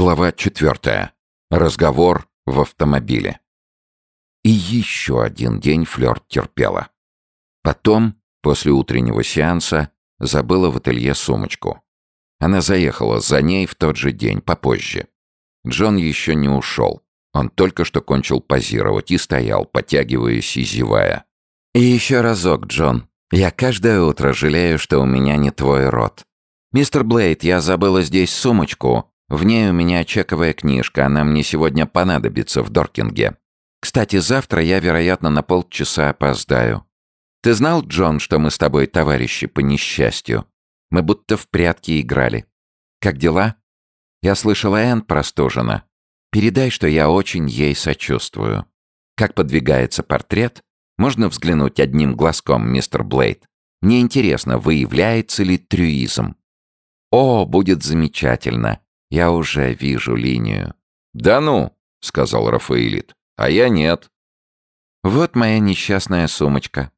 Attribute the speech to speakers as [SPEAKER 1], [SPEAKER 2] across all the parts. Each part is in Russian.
[SPEAKER 1] Глава четвертая. Разговор в автомобиле. И еще один день Флёр терпела. Потом, после утреннего сеанса, забыла в ателье сумочку. Она заехала за ней в тот же день, попозже. Джон еще не ушел. Он только что кончил позировать и стоял, потягиваясь и зевая. «И еще разок, Джон. Я каждое утро жалею, что у меня не твой рот. Мистер Блейд, я забыла здесь сумочку. В ней у меня чековая книжка, она мне сегодня понадобится в Доркинге. Кстати, завтра я, вероятно, на полчаса опоздаю. Ты знал, Джон, что мы с тобой товарищи по несчастью? Мы будто в прятки играли. Как дела? Я слышала, Энн простужена. Передай, что я очень ей сочувствую. Как подвигается портрет? Можно взглянуть одним глазком, мистер Блейд? Мне интересно, выявляется ли трюизм. О, будет замечательно. Я уже вижу линию.
[SPEAKER 2] «Да ну!» — сказал Рафаэлит. «А я нет».
[SPEAKER 1] «Вот моя несчастная сумочка.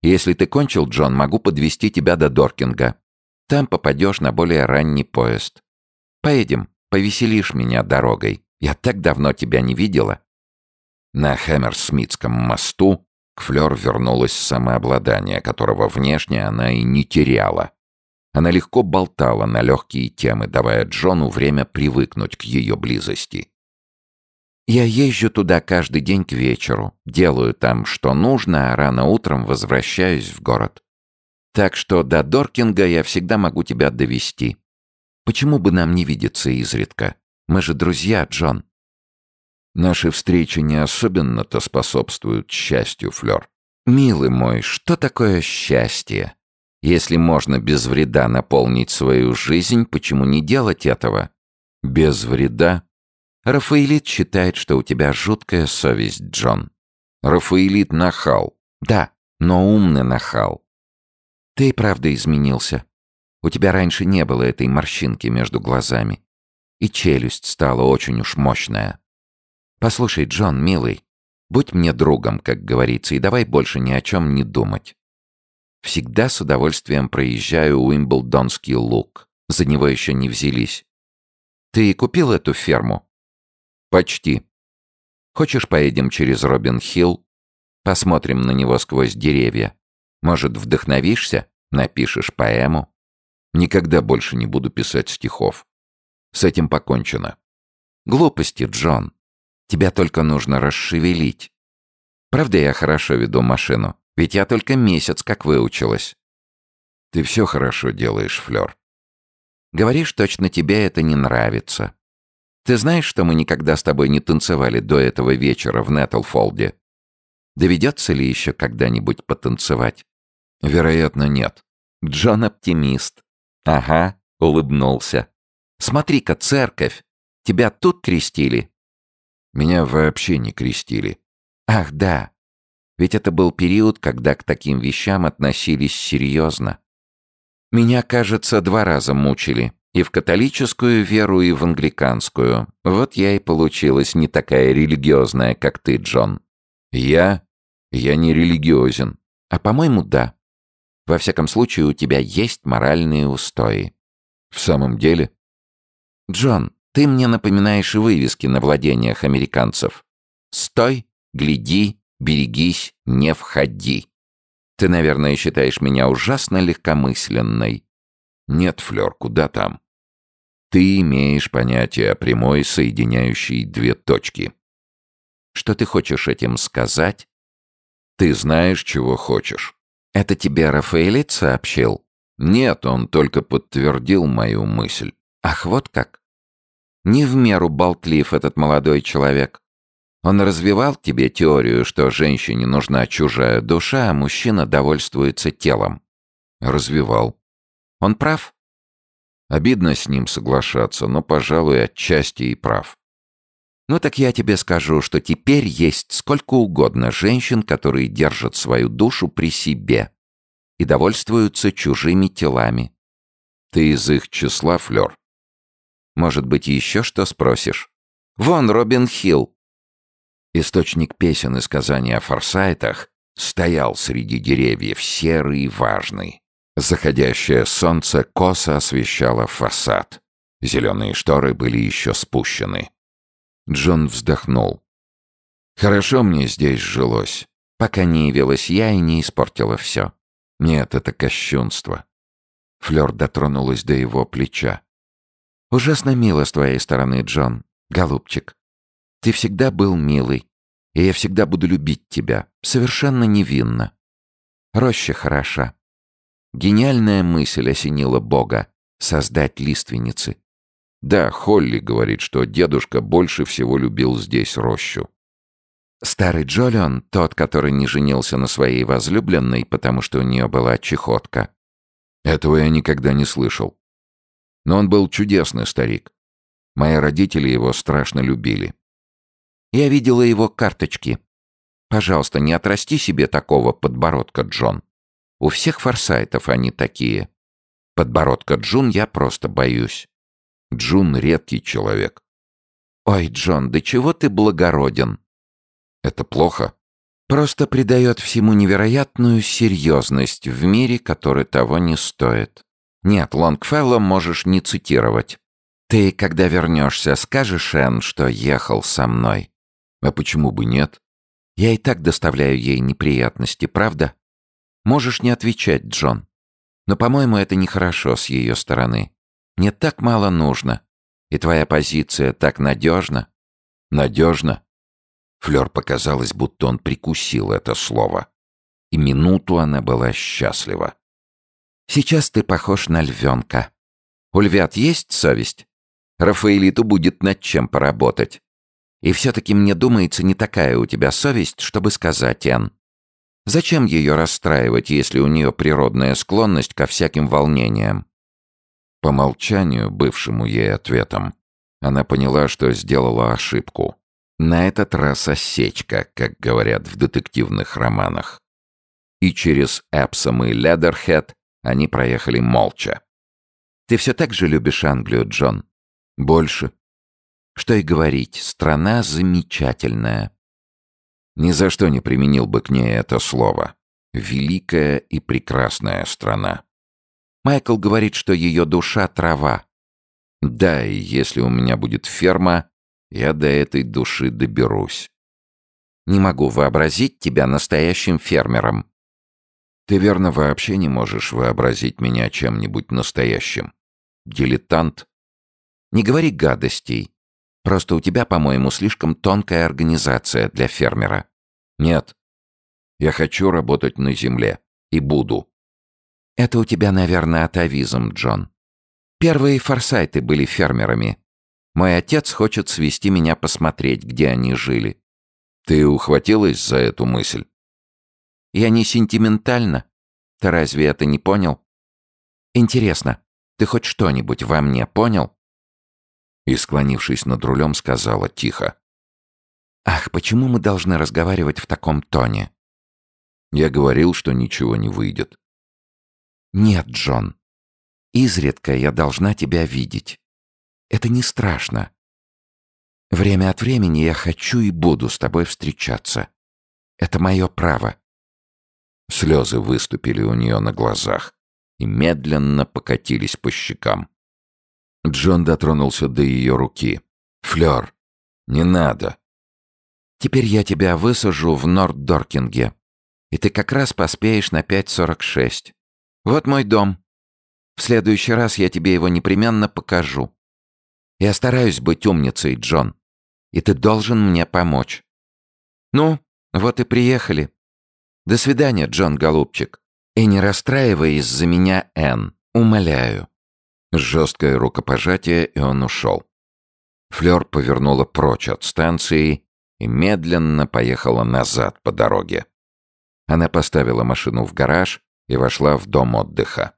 [SPEAKER 1] Если ты кончил, Джон, могу подвести тебя до Доркинга. Там попадешь на более ранний поезд. Поедем, повеселишь меня дорогой. Я так давно тебя не видела».
[SPEAKER 2] На Хэмерсмитском мосту к Флёр вернулось самообладание, которого внешне она и не теряла. Она легко болтала на легкие темы, давая Джону время привыкнуть к ее близости.
[SPEAKER 1] «Я езжу туда каждый день к вечеру, делаю там, что нужно, а рано утром возвращаюсь в город. Так что до Доркинга я всегда могу тебя довести. Почему бы нам не видеться изредка? Мы же друзья, Джон».
[SPEAKER 2] «Наши встречи не особенно-то способствуют счастью, Флёр».
[SPEAKER 1] «Милый мой, что такое счастье?» Если можно без вреда наполнить свою жизнь, почему не делать этого?
[SPEAKER 2] Без вреда?
[SPEAKER 1] Рафаэлит считает, что у тебя жуткая совесть, Джон.
[SPEAKER 2] Рафаэлит нахал.
[SPEAKER 1] Да, но умный нахал. Ты и правда изменился. У тебя раньше не было этой морщинки между глазами. И челюсть стала очень уж мощная. Послушай, Джон, милый, будь мне другом, как говорится, и давай больше ни о чем не думать. Всегда с удовольствием проезжаю Уимблдонский луг. За него еще не взялись. Ты купил эту ферму?
[SPEAKER 2] Почти.
[SPEAKER 1] Хочешь, поедем через Робин-Хилл? Посмотрим на него сквозь деревья. Может, вдохновишься? Напишешь поэму?
[SPEAKER 2] Никогда больше не буду писать стихов. С этим покончено.
[SPEAKER 1] Глупости, Джон. Тебя только нужно расшевелить. Правда, я хорошо веду машину? Ведь я только месяц как выучилась.
[SPEAKER 2] Ты все хорошо делаешь, Флёр.
[SPEAKER 1] Говоришь, точно тебе это не нравится. Ты знаешь, что мы никогда с тобой не танцевали до этого вечера в Нетлфолде? Доведется ли еще когда-нибудь потанцевать?
[SPEAKER 2] Вероятно, нет.
[SPEAKER 1] Джон оптимист. Ага, улыбнулся. Смотри-ка, церковь. Тебя тут крестили?
[SPEAKER 2] Меня вообще не крестили.
[SPEAKER 1] Ах, да. Ведь это был период, когда к таким вещам относились серьезно. Меня, кажется, два раза мучили. И в католическую веру, и в англиканскую. Вот я и получилась не такая религиозная, как ты, Джон.
[SPEAKER 2] Я? Я не религиозен.
[SPEAKER 1] А по-моему, да. Во всяком случае, у тебя есть моральные устои.
[SPEAKER 2] В самом деле?
[SPEAKER 1] Джон, ты мне напоминаешь вывески на владениях американцев. Стой, гляди, берегись, не входи. Ты, наверное, считаешь меня ужасно легкомысленной.
[SPEAKER 2] Нет, Флёр, куда там? Ты имеешь понятие о прямой, соединяющей две точки.
[SPEAKER 1] Что ты хочешь этим сказать?
[SPEAKER 2] Ты знаешь, чего хочешь.
[SPEAKER 1] Это тебе Рафаэлит сообщил?
[SPEAKER 2] Нет, он только подтвердил мою мысль.
[SPEAKER 1] Ах, вот как. Не в меру болтлив этот молодой человек. Он развивал тебе теорию, что женщине нужна чужая душа, а мужчина довольствуется телом.
[SPEAKER 2] Развивал.
[SPEAKER 1] Он прав?
[SPEAKER 2] Обидно с ним соглашаться, но, пожалуй, отчасти и прав.
[SPEAKER 1] Ну так я тебе скажу, что теперь есть сколько угодно женщин, которые держат свою душу при себе и довольствуются чужими телами.
[SPEAKER 2] Ты из их числа, Флёр?
[SPEAKER 1] Может быть, еще что спросишь? Вон Робин Хилл,
[SPEAKER 2] Источник песен и сказаний о форсайтах стоял среди деревьев, серый и важный. Заходящее солнце косо освещало фасад.
[SPEAKER 1] Зеленые шторы были еще спущены. Джон вздохнул. «Хорошо мне здесь жилось, пока не явилась я и не испортила все. Нет, это кощунство». Флёр дотронулась до его плеча. «Ужасно мило с твоей стороны, Джон, голубчик. Ты всегда был милый, и я всегда буду любить тебя, совершенно невинно. Роща хороша. Гениальная мысль осенила Бога — создать лиственницы. Да, Холли говорит, что дедушка больше всего любил здесь рощу. Старый Джолион, тот, который не женился на своей возлюбленной, потому что у нее была чехотка. Этого я никогда не слышал. Но он был чудесный старик. Мои родители его страшно любили. Я видела его карточки. Пожалуйста, не отрасти себе такого подбородка, Джон. У всех форсайтов они такие. Подбородка Джун я просто боюсь. Джун — редкий человек. Ой, Джон, да чего ты благороден? Это плохо? Просто придает всему невероятную серьезность в мире, который того не стоит. Нет, Лонгфелло можешь не цитировать. Ты, когда вернешься, скажешь Энн, что ехал со мной. А почему бы нет? Я и так доставляю ей неприятности, правда? Можешь не отвечать, Джон. Но, по-моему, это нехорошо с ее стороны. Мне так мало нужно. И твоя позиция так надежна. Надежна? Флёр показалось, будто он прикусил это слово. И минуту она была счастлива. Сейчас ты похож на львенка. У львят есть совесть? Рафаэлиту будет над чем поработать. И все-таки мне думается, не такая у тебя совесть, чтобы сказать, Энн. Зачем ее расстраивать, если у нее природная склонность ко всяким волнениям? По молчанию, бывшему ей ответом, она поняла, что сделала ошибку. На этот раз осечка, как говорят в детективных романах. И через Эпсом и Ледерхед они проехали молча. «Ты все так же любишь Англию, Джон?» «Больше». «Что и говорить, страна замечательная». Ни за что не применил бы к ней это слово. Великая и прекрасная страна. Майкл говорит, что ее душа — трава. Да, и если у меня будет ферма, я до этой души доберусь. Не могу вообразить тебя настоящим фермером. Ты верно вообще не можешь вообразить меня чем-нибудь настоящим. Дилетант. Не говори гадостей. Просто у тебя, по-моему, слишком тонкая организация для фермера. Нет. Я хочу работать на земле. И буду. Это у тебя, наверное, атовизм, Джон. Первые форсайты были фермерами. Мой отец хочет свести меня посмотреть, где они жили. Ты ухватилась за эту мысль? Я не сентиментальна. Ты разве это не понял? Интересно, ты хоть что-нибудь во мне понял? И, склонившись над рулем, сказала тихо. «Ах, почему мы должны разговаривать в таком тоне?» Я говорил, что ничего не выйдет. «Нет, Джон. Изредка я должна тебя видеть. Это не страшно. Время от времени я хочу и буду с тобой встречаться. Это мое право». Слезы выступили у нее на глазах и медленно покатились по щекам. Джон дотронулся до ее руки. «Флёр, не надо». «Теперь я тебя высажу в Норд-Доркинге, и ты как раз поспеешь на 5.46. Вот мой дом. В следующий раз я тебе его непременно покажу. Я стараюсь быть умницей, Джон, и ты должен мне помочь. Ну, вот и приехали. До свидания, Джон Голубчик. И не расстраивай из-за меня, Энн, умоляю. Жесткое рукопожатие, и он ушел. Флёр повернула прочь от станции и медленно поехала назад по дороге. Она поставила машину в гараж и вошла в дом отдыха.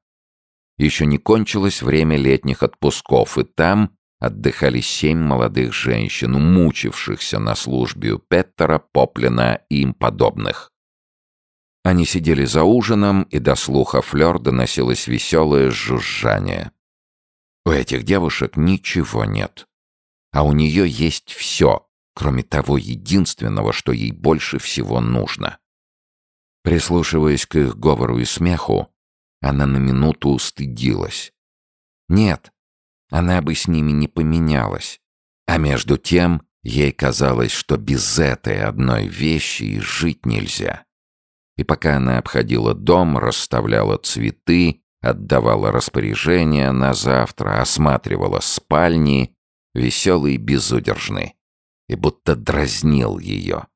[SPEAKER 1] Еще не кончилось время летних отпусков, и там отдыхали семь молодых женщин, мучившихся на службе у Петтера, Поплина и им подобных. Они сидели за ужином, и до слуха Флёр доносилось веселое жужжание. У этих девушек ничего нет. А у нее есть все, кроме того единственного, что ей больше всего нужно. Прислушиваясь к их говору и смеху, она на минуту устыдилась. Нет, она бы с ними не поменялась. А между тем ей казалось, что без этой одной вещи и жить нельзя. И пока она обходила дом, расставляла цветы, отдавала распоряжения на завтра, осматривала спальни, веселый и безудержный, и будто дразнил ее.